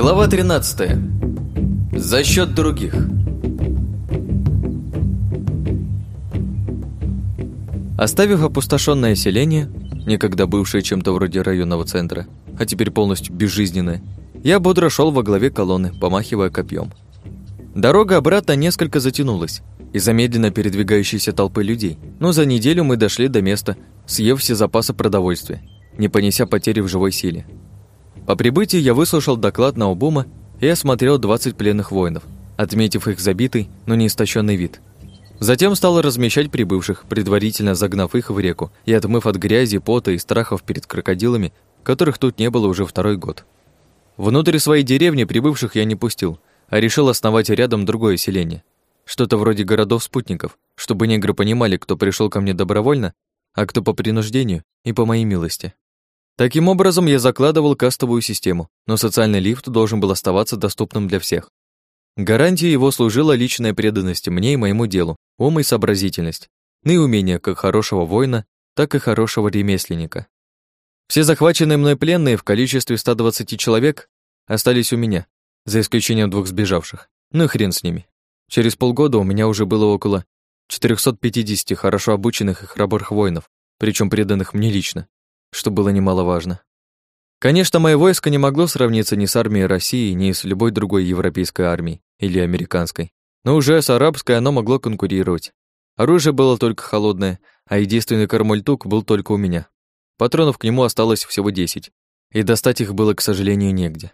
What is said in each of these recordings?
Глава 13. За счет других. Оставив опустошенное селение, некогда бывшее чем-то вроде районного центра, а теперь полностью безжизненное, я бодро шел во главе колонны, помахивая копьем. Дорога обратно несколько затянулась из-за медленно передвигающейся толпы людей, но за неделю мы дошли до места, съев все запасы продовольствия, не понеся потери в живой силе. По прибытии я выслушал доклад на Наубума и осмотрел 20 пленных воинов, отметив их забитый, но не истощенный вид. Затем стал размещать прибывших, предварительно загнав их в реку и отмыв от грязи, пота и страхов перед крокодилами, которых тут не было уже второй год. Внутрь своей деревни прибывших я не пустил, а решил основать рядом другое селение. Что-то вроде городов-спутников, чтобы негры понимали, кто пришел ко мне добровольно, а кто по принуждению и по моей милости. Таким образом, я закладывал кастовую систему, но социальный лифт должен был оставаться доступным для всех. Гарантией его служила личная преданность мне и моему делу, ум и сообразительность, ну и умение как хорошего воина, так и хорошего ремесленника. Все захваченные мной пленные в количестве 120 человек остались у меня, за исключением двух сбежавших. Ну и хрен с ними. Через полгода у меня уже было около 450 хорошо обученных и храбрых воинов, причем преданных мне лично, что было немаловажно. Конечно, мое войско не могло сравниться ни с армией России, ни с любой другой европейской армией или американской, но уже с арабской оно могло конкурировать. Оружие было только холодное, а единственный кармультук был только у меня. Патронов к нему осталось всего 10, и достать их было, к сожалению, негде.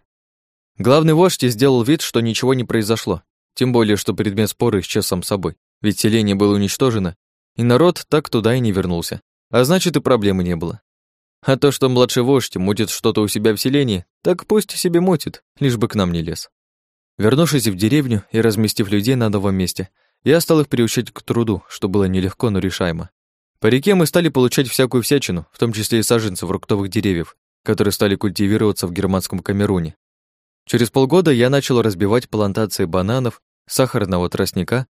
Главный вождь сделал вид, что ничего не произошло, тем более, что предмет спора исчез сам собой, ведь селение было уничтожено, и народ так туда и не вернулся, а значит и проблемы не было. А то, что младший вождь мутит что-то у себя в селении, так пусть себе мутит, лишь бы к нам не лез. Вернувшись в деревню и разместив людей на новом месте, я стал их приучать к труду, что было нелегко, но решаемо. По реке мы стали получать всякую всячину, в том числе и саженцы фруктовых деревьев, которые стали культивироваться в германском Камеруне. Через полгода я начал разбивать плантации бананов, сахарного тростника,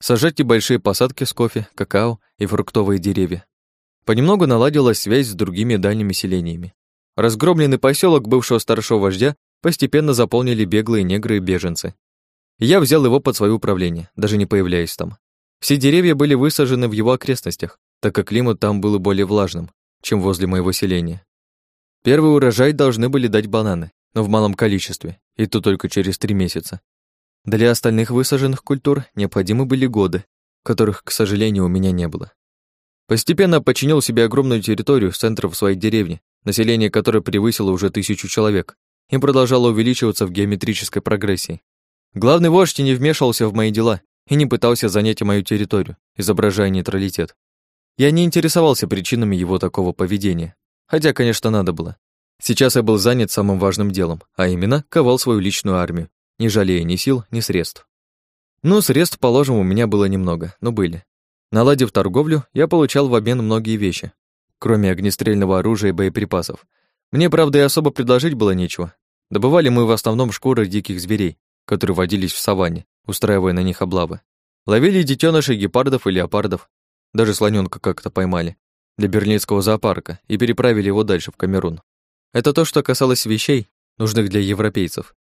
сажать небольшие посадки с кофе, какао и фруктовые деревья. Понемногу наладилась связь с другими дальними селениями. Разгромленный поселок бывшего старшего вождя постепенно заполнили беглые негры и беженцы. Я взял его под свое управление, даже не появляясь там. Все деревья были высажены в его окрестностях, так как климат там был более влажным, чем возле моего селения. Первый урожай должны были дать бананы, но в малом количестве, и то только через три месяца. Для остальных высаженных культур необходимы были годы, которых, к сожалению, у меня не было. Постепенно подчинил себе огромную территорию центров своей деревни, население которой превысило уже тысячу человек и продолжало увеличиваться в геометрической прогрессии. Главный вождь не вмешивался в мои дела и не пытался занять мою территорию, изображая нейтралитет. Я не интересовался причинами его такого поведения, хотя, конечно, надо было. Сейчас я был занят самым важным делом, а именно ковал свою личную армию, не жалея ни сил, ни средств. Ну, средств, положим, у меня было немного, но были. Наладив торговлю, я получал в обмен многие вещи, кроме огнестрельного оружия и боеприпасов. Мне, правда, и особо предложить было нечего. Добывали мы в основном шкуры диких зверей, которые водились в саванне, устраивая на них облавы. Ловили детенышей гепардов и леопардов, даже слоненка как-то поймали, для берлинского зоопарка и переправили его дальше, в Камерун. Это то, что касалось вещей, нужных для европейцев.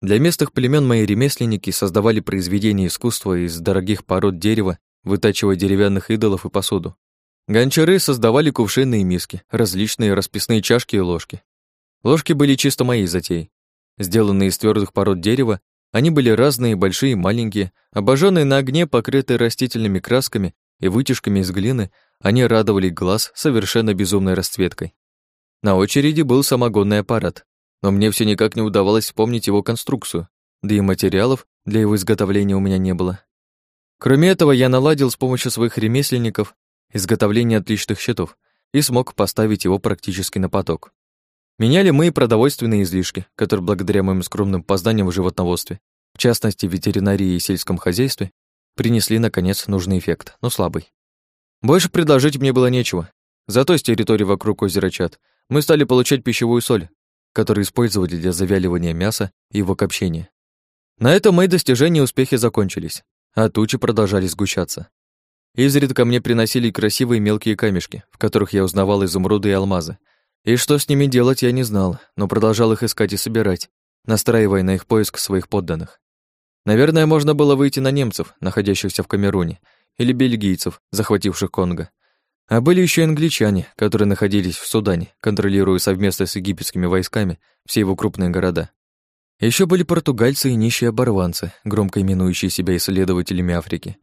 Для местных племен мои ремесленники создавали произведения искусства из дорогих пород дерева, вытачивая деревянных идолов и посуду. Гончары создавали кувшины и миски, различные расписные чашки и ложки. Ложки были чисто моей затеей. Сделанные из твердых пород дерева, они были разные, большие и маленькие, обожженные на огне, покрытые растительными красками и вытяжками из глины, они радовали глаз совершенно безумной расцветкой. На очереди был самогонный аппарат, но мне все никак не удавалось вспомнить его конструкцию, да и материалов для его изготовления у меня не было. Кроме этого, я наладил с помощью своих ремесленников изготовление отличных щитов и смог поставить его практически на поток. Меняли мы и продовольственные излишки, которые благодаря моим скромным познаниям в животноводстве, в частности, ветеринарии и сельском хозяйстве, принесли, наконец, нужный эффект, но слабый. Больше предложить мне было нечего. Зато с территории вокруг озера Чат мы стали получать пищевую соль, которую использовали для завяливания мяса и его копчения. На этом мои достижения и успехи закончились, а тучи продолжали сгущаться. Изредка мне приносили красивые мелкие камешки, в которых я узнавал изумруды и алмазы. И что с ними делать, я не знал, но продолжал их искать и собирать, настраивая на их поиск своих подданных. Наверное, можно было выйти на немцев, находящихся в Камеруне, или бельгийцев, захвативших Конго. А были еще англичане, которые находились в Судане, контролируя совместно с египетскими войсками все его крупные города. Еще были португальцы и нищие оборванцы, громко именующие себя исследователями Африки,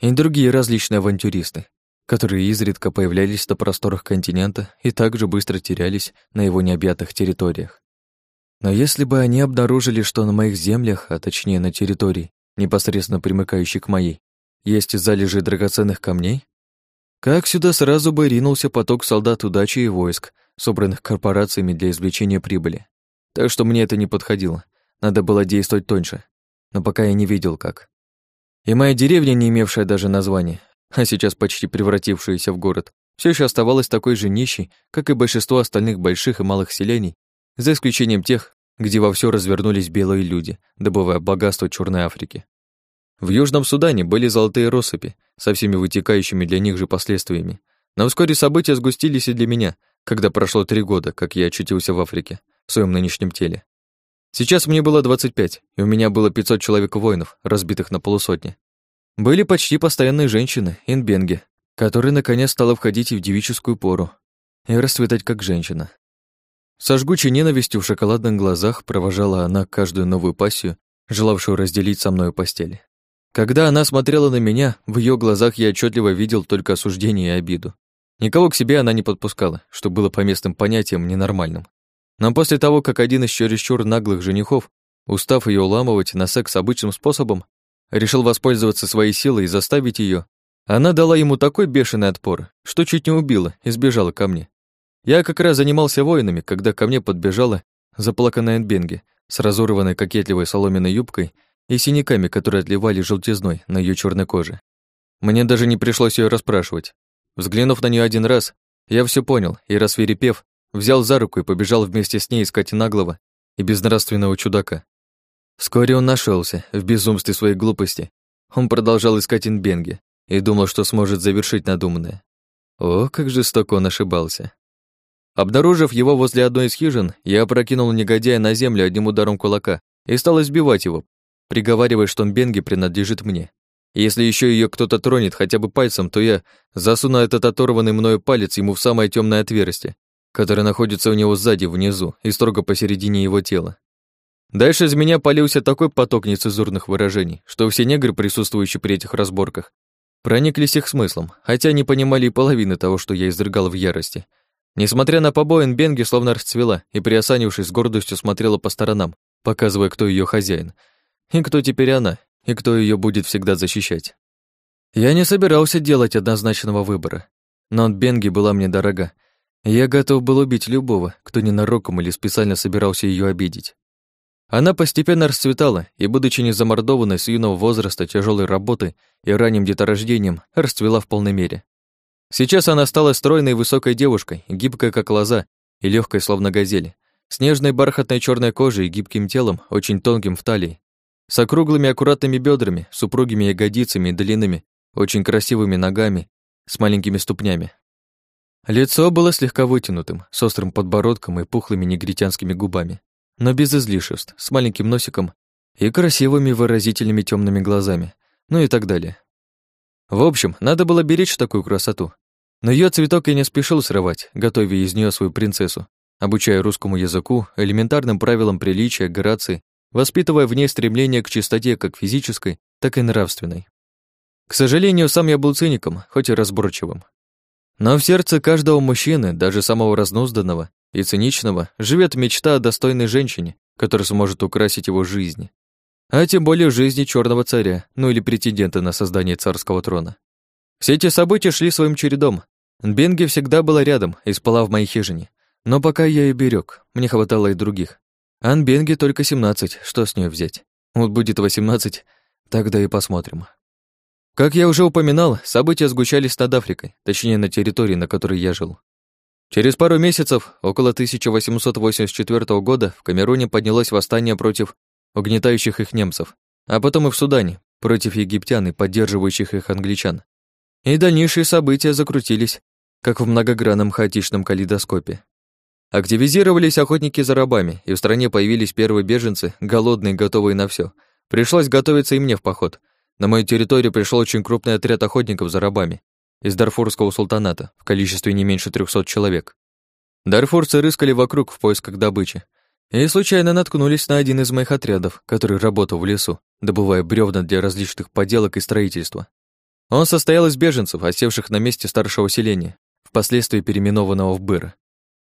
и другие различные авантюристы, которые изредка появлялись на просторах континента и также быстро терялись на его необъятых территориях. Но если бы они обнаружили, что на моих землях, а точнее на территории, непосредственно примыкающей к моей, есть залежи драгоценных камней, как сюда сразу бы ринулся поток солдат удачи и войск, собранных корпорациями для извлечения прибыли. Так что мне это не подходило. Надо было действовать тоньше. Но пока я не видел, как. И моя деревня, не имевшая даже названия, а сейчас почти превратившаяся в город, все еще оставалась такой же нищей, как и большинство остальных больших и малых селений, за исключением тех, где вовсю развернулись белые люди, добывая богатство Черной Африки. В Южном Судане были золотые россыпи, со всеми вытекающими для них же последствиями. Но вскоре события сгустились и для меня, когда прошло три года, как я очутился в Африке, в своем нынешнем теле. Сейчас мне было 25, и у меня было 500 человек воинов, разбитых на полусотни. Были почти постоянные женщины, инбенги, которые наконец стала входить и в девическую пору, и расцветать как женщина. Со жгучей ненавистью в шоколадных глазах провожала она каждую новую пассию, желавшую разделить со мной постель. Когда она смотрела на меня, в ее глазах я отчетливо видел только осуждение и обиду. Никого к себе она не подпускала, что было по местным понятиям ненормальным. Но после того, как один из чересчур наглых женихов, устав ее уламывать на секс обычным способом, решил воспользоваться своей силой и заставить ее, она дала ему такой бешеный отпор, что чуть не убила и сбежала ко мне. Я как раз занимался воинами, когда ко мне подбежала заплаканная Энбенге с разорванной кокетливой соломенной юбкой и синяками, которые отливали желтизной на ее черной коже. Мне даже не пришлось ее расспрашивать. Взглянув на нее один раз, я все понял и, рассверепев, взял за руку и побежал вместе с ней искать наглого и безнравственного чудака. Вскоре он нашелся в безумстве своей глупости. Он продолжал искать Инбенге и думал, что сможет завершить надуманное. О, как жестоко он ошибался. Обнаружив его возле одной из хижин, я опрокинул негодяя на землю одним ударом кулака и стал избивать его, приговаривая, что Бенги принадлежит мне. Если еще ее кто-то тронет хотя бы пальцем, то я засуну этот оторванный мною палец ему в самое темное отверстие, которое находится у него сзади, внизу и строго посередине его тела. Дальше из меня полился такой поток нецензурных выражений, что все негры, присутствующие при этих разборках, прониклись их смыслом, хотя не понимали и половины того, что я изрыгал в ярости — Несмотря на побои, Бенги словно расцвела и, приосанившись с гордостью, смотрела по сторонам, показывая, кто ее хозяин, и кто теперь она, и кто ее будет всегда защищать. Я не собирался делать однозначного выбора, но Бенги была мне дорога, я готов был убить любого, кто ненароком или специально собирался ее обидеть. Она постепенно расцветала, и, будучи не замордованной с юного возраста тяжелой работы и ранним деторождением, расцвела в полной мере. Сейчас она стала стройной высокой девушкой, гибкой как лоза и легкой, словно газель, с нежной бархатной черной кожей и гибким телом, очень тонким в талии, с округлыми аккуратными бедрами, с упругими ягодицами и длинными, очень красивыми ногами, с маленькими ступнями. Лицо было слегка вытянутым, с острым подбородком и пухлыми негритянскими губами, но без излишеств, с маленьким носиком и красивыми выразительными темными глазами, ну и так далее. В общем, надо было беречь такую красоту, но ее цветок я не спешил срывать, готовя из нее свою принцессу, обучая русскому языку, элементарным правилам приличия, грации, воспитывая в ней стремление к чистоте как физической, так и нравственной. К сожалению, сам я был циником, хоть и разборчивым. Но в сердце каждого мужчины, даже самого разнузданного и циничного, живет мечта о достойной женщине, которая сможет украсить его жизнь. А тем более жизни черного царя, ну или претендента на создание царского трона. Все эти события шли своим чередом, Бенги всегда была рядом и спала в моей хижине. Но пока я ее берег, мне хватало и других. Ан Бенги только 17, что с нее взять? Вот будет 18, тогда и посмотрим. Как я уже упоминал, события сгущались над Африкой, точнее на территории, на которой я жил. Через пару месяцев, около 1884 года, в Камеруне поднялось восстание против угнетающих их немцев, а потом и в Судане, против египтян и поддерживающих их англичан. И дальнейшие события закрутились как в многогранном хаотичном калейдоскопе. Активизировались охотники за рабами, и в стране появились первые беженцы, голодные, готовые на все. Пришлось готовиться и мне в поход. На мою территорию пришел очень крупный отряд охотников за рабами из Дарфурского султаната в количестве не меньше 300 человек. Дарфурцы рыскали вокруг в поисках добычи и случайно наткнулись на один из моих отрядов, который работал в лесу, добывая бревна для различных поделок и строительства. Он состоял из беженцев, осевших на месте старшего селения, впоследствии переименованного в Быра.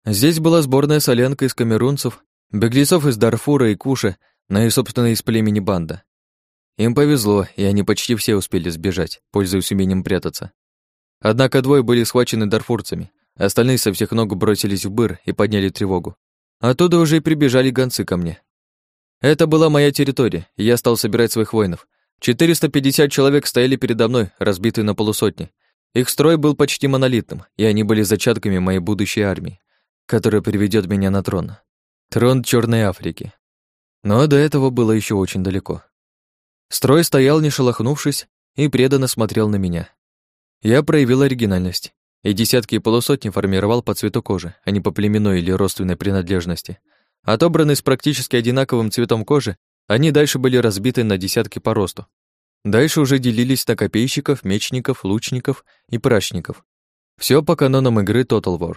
Здесь была сборная солянка из камерунцев, беглецов из Дарфура и Куша, на и, собственно, из племени банда. Им повезло, и они почти все успели сбежать, пользуясь умением прятаться. Однако двое были схвачены дарфурцами, остальные со всех ног бросились в быр и подняли тревогу. Оттуда уже и прибежали гонцы ко мне. Это была моя территория, и я стал собирать своих воинов. 450 человек стояли передо мной, разбитые на полусотни. Их строй был почти монолитным, и они были зачатками моей будущей армии, которая приведет меня на трон. Трон Черной Африки. Но до этого было еще очень далеко. Строй стоял, не шелохнувшись, и преданно смотрел на меня. Я проявил оригинальность, и десятки и полусотни формировал по цвету кожи, а не по племенной или родственной принадлежности. Отобранные с практически одинаковым цветом кожи, они дальше были разбиты на десятки по росту. Дальше уже делились на копейщиков, мечников, лучников и прачников. Все по канонам игры Total War.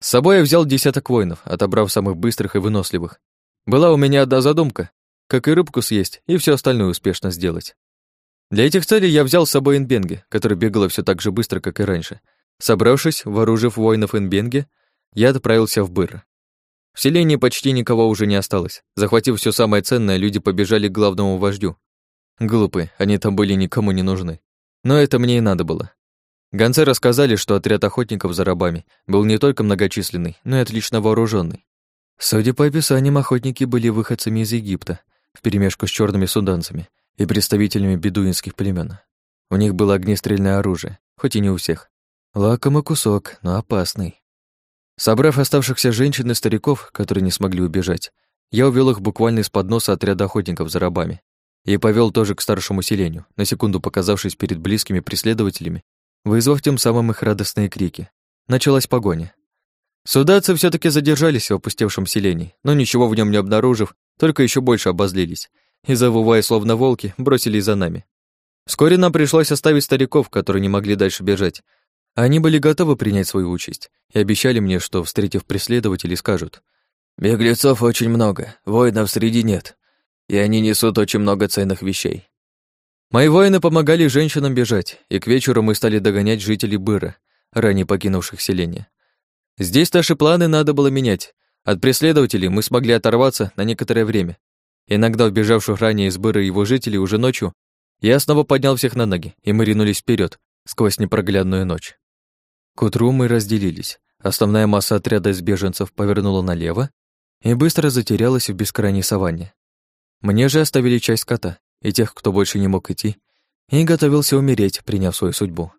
С собой я взял десяток воинов, отобрав самых быстрых и выносливых. Была у меня одна задумка как и рыбку съесть, и все остальное успешно сделать. Для этих целей я взял с собой Инбенге, который бегала все так же быстро, как и раньше. Собравшись, вооружив воинов Инбенге, я отправился в Быр. В селении почти никого уже не осталось. Захватив все самое ценное, люди побежали к главному вождю. Глупые, они там были никому не нужны. Но это мне и надо было. Гонцы рассказали, что отряд охотников за рабами был не только многочисленный, но и отлично вооруженный. Судя по описаниям, охотники были выходцами из Египта, вперемешку с черными суданцами и представителями бедуинских племен. У них было огнестрельное оружие, хоть и не у всех. Лакомый кусок, но опасный. Собрав оставшихся женщин и стариков, которые не смогли убежать, я увел их буквально из-под носа отряда охотников за рабами и повел тоже к старшему селению, на секунду показавшись перед близкими преследователями, вызвав тем самым их радостные крики. Началась погоня. Судацы все таки задержались в опустевшем селении, но ничего в нем не обнаружив, только еще больше обозлились и, завывая словно волки, бросились за нами. Вскоре нам пришлось оставить стариков, которые не могли дальше бежать. Они были готовы принять свою участь и обещали мне, что, встретив преследователей, скажут «Беглецов очень много, воинов среди нет, и они несут очень много ценных вещей». Мои воины помогали женщинам бежать, и к вечеру мы стали догонять жителей Быра, ранее покинувших селение. Здесь наши планы надо было менять. От преследователей мы смогли оторваться на некоторое время. Иногда убежавших ранее из Быра его жителей уже ночью я снова поднял всех на ноги, и мы ринулись вперед сквозь непроглядную ночь. К утру мы разделились. Основная масса отряда из беженцев повернула налево и быстро затерялась в бескрайней саванне. Мне же оставили часть скота и тех, кто больше не мог идти, и готовился умереть, приняв свою судьбу.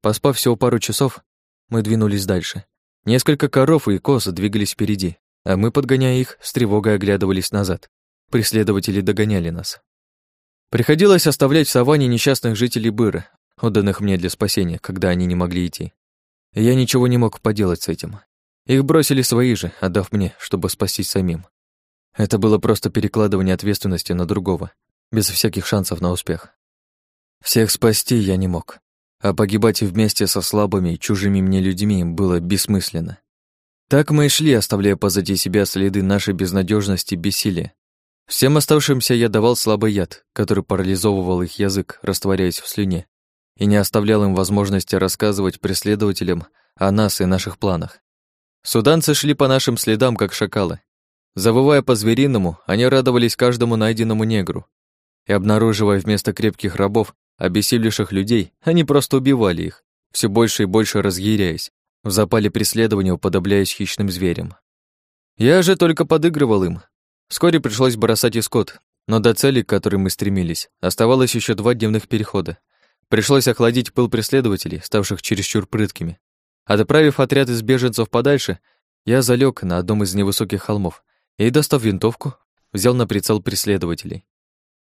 Поспав всего пару часов, мы двинулись дальше, Несколько коров и коз двигались впереди, а мы, подгоняя их, с тревогой оглядывались назад. Преследователи догоняли нас. Приходилось оставлять в саванне несчастных жителей Быра, отданных мне для спасения, когда они не могли идти. я ничего не мог поделать с этим. Их бросили свои же, отдав мне, чтобы спастись самим. Это было просто перекладывание ответственности на другого, без всяких шансов на успех. Всех спасти я не мог а погибать вместе со слабыми чужими мне людьми было бессмысленно. Так мы и шли, оставляя позади себя следы нашей безнадежности и бессилия. Всем оставшимся я давал слабый яд, который парализовывал их язык, растворяясь в слюне, и не оставлял им возможности рассказывать преследователям о нас и наших планах. Суданцы шли по нашим следам, как шакалы. Завывая по-звериному, они радовались каждому найденному негру. И обнаруживая вместо крепких рабов Обессилевших людей они просто убивали их, все больше и больше разъяряясь, в запале преследования уподобляясь хищным зверям. Я же только подыгрывал им. Вскоре пришлось бросать и скот, но до цели, к которой мы стремились, оставалось еще два дневных перехода. Пришлось охладить пыл преследователей, ставших чересчур прыткими. Отправив отряд из беженцев подальше, я залег на одном из невысоких холмов и, достав винтовку, взял на прицел преследователей.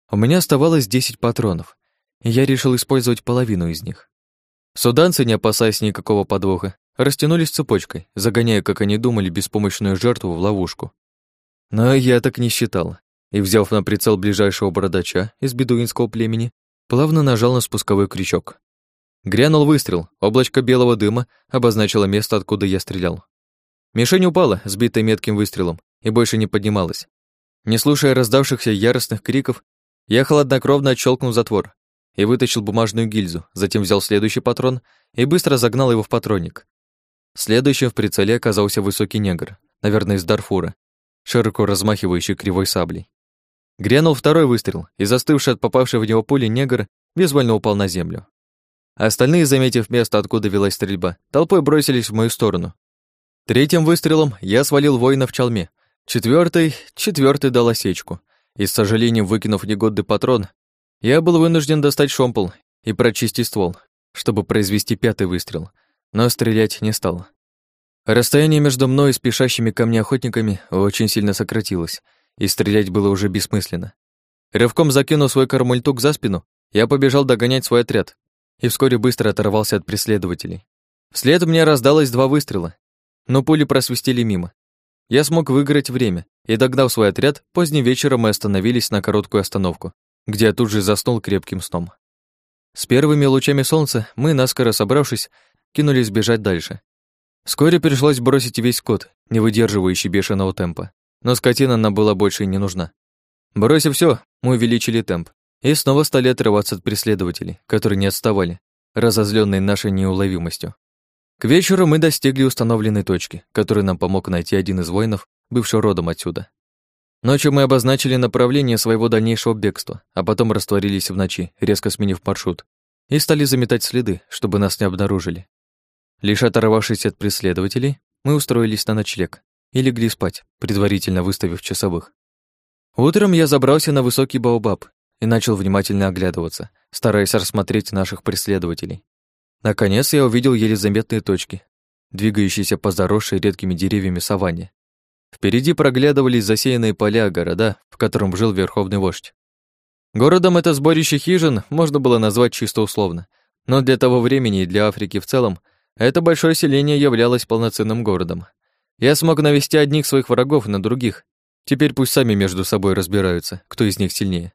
У меня оставалось 10 патронов, я решил использовать половину из них. Суданцы, не опасаясь никакого подвоха, растянулись цепочкой, загоняя, как они думали, беспомощную жертву в ловушку. Но я так не считал, и, взяв на прицел ближайшего бородача из бедуинского племени, плавно нажал на спусковой крючок. Грянул выстрел, облачко белого дыма обозначило место, откуда я стрелял. Мишень упала, сбитая метким выстрелом, и больше не поднималась. Не слушая раздавшихся яростных криков, я хладнокровно отщелкнул затвор и вытащил бумажную гильзу, затем взял следующий патрон и быстро загнал его в патронник. Следующим в прицеле оказался высокий негр, наверное, из Дарфура, широко размахивающий кривой саблей. Грянул второй выстрел, и застывший от попавшей в него пули негр безвольно упал на землю. Остальные, заметив место, откуда велась стрельба, толпой бросились в мою сторону. Третьим выстрелом я свалил воина в чалме. Четвертый, четвертый дал осечку. И, с сожалением, выкинув негодный патрон, я был вынужден достать шомпол и прочистить ствол, чтобы произвести пятый выстрел, но стрелять не стал. Расстояние между мной и спешащими ко мне охотниками очень сильно сократилось, и стрелять было уже бессмысленно. Рывком закинув свой кармультук за спину, я побежал догонять свой отряд и вскоре быстро оторвался от преследователей. Вслед мне раздалось два выстрела, но пули просвистели мимо. Я смог выиграть время, и, догнав свой отряд, поздним вечером мы остановились на короткую остановку, где я тут же заснул крепким сном. С первыми лучами солнца мы, наскоро собравшись, кинулись бежать дальше. Вскоре пришлось бросить весь скот, не выдерживающий бешеного темпа, но скотина нам была больше не нужна. Бросив все, мы увеличили темп и снова стали отрываться от преследователей, которые не отставали, разозленные нашей неуловимостью. К вечеру мы достигли установленной точки, которую нам помог найти один из воинов, бывший родом отсюда. Ночью мы обозначили направление своего дальнейшего бегства, а потом растворились в ночи, резко сменив маршрут, и стали заметать следы, чтобы нас не обнаружили. Лишь оторвавшись от преследователей, мы устроились на ночлег и легли спать, предварительно выставив часовых. Утром я забрался на высокий баобаб и начал внимательно оглядываться, стараясь рассмотреть наших преследователей. Наконец я увидел еле заметные точки, двигающиеся по заросшей редкими деревьями саванне. Впереди проглядывались засеянные поля города, в котором жил верховный вождь. Городом это сборище хижин можно было назвать чисто условно, но для того времени и для Африки в целом это большое селение являлось полноценным городом. Я смог навести одних своих врагов на других. Теперь пусть сами между собой разбираются, кто из них сильнее.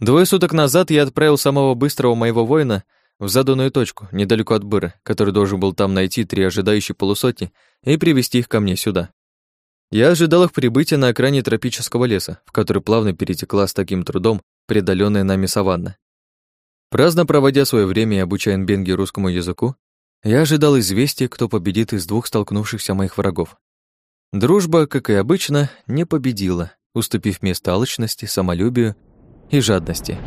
Двое суток назад я отправил самого быстрого моего воина в заданную точку, недалеко от Быра, который должен был там найти три ожидающие полусотни и привести их ко мне сюда. Я ожидал их прибытия на окраине тропического леса, в который плавно перетекла с таким трудом преодолённая нами саванна. Праздно проводя свое время и обучая Нбенги русскому языку, я ожидал известия, кто победит из двух столкнувшихся моих врагов. Дружба, как и обычно, не победила, уступив место алчности, самолюбию и жадности.